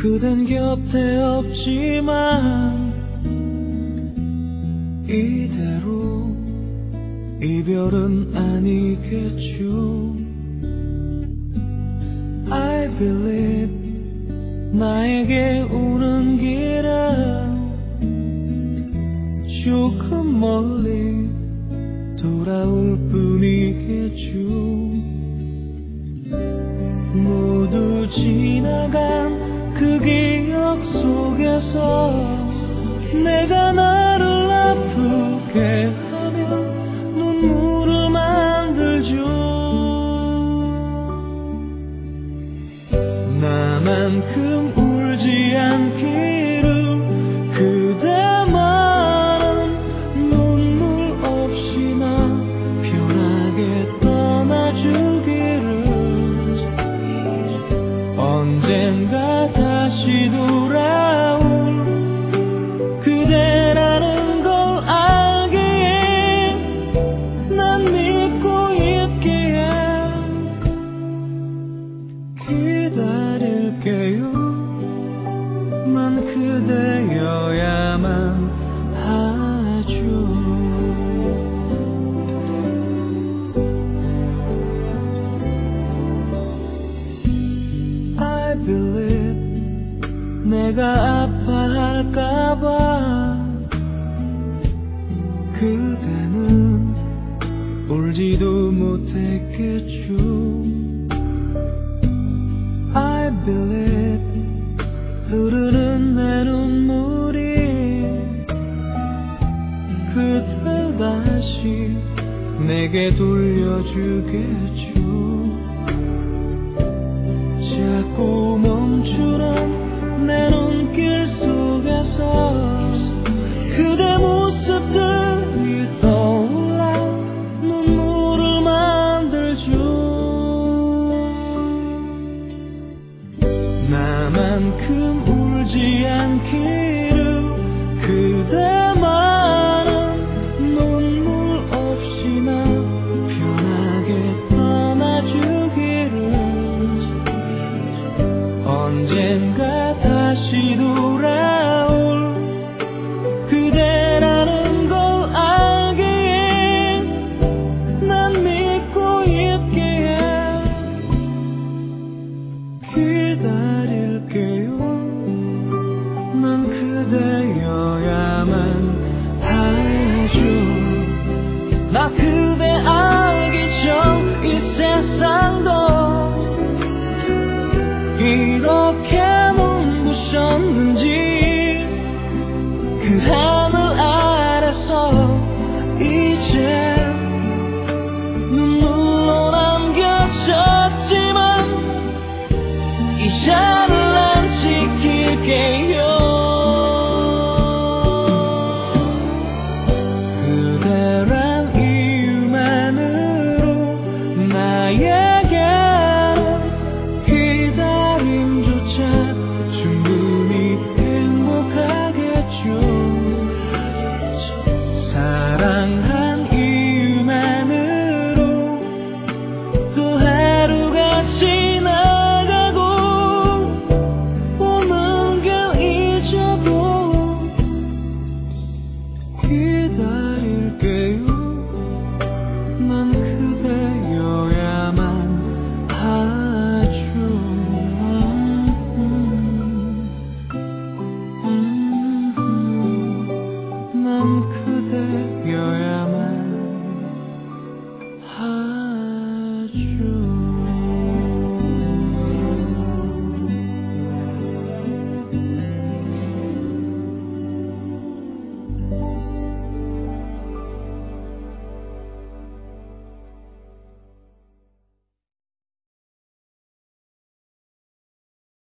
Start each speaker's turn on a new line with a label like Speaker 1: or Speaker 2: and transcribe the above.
Speaker 1: 그댄 곁에 없지만 이대로 이별은 아니겠죠. I believe 나에게 오는 길은 조금 멀리 돌아올 뿐이겠죠. 모두 지나간 그 기억 속에서 내가 나를 아프게 하며 눈물을 만들죠. 나만큼 울지 않게 내가 아파할까봐 그대는 울지도 못했겠죠. I believe 흐르는 내 눈물이 그댈 다시 내게 돌려주겠죠. 그날만큼 울지 않기를 그대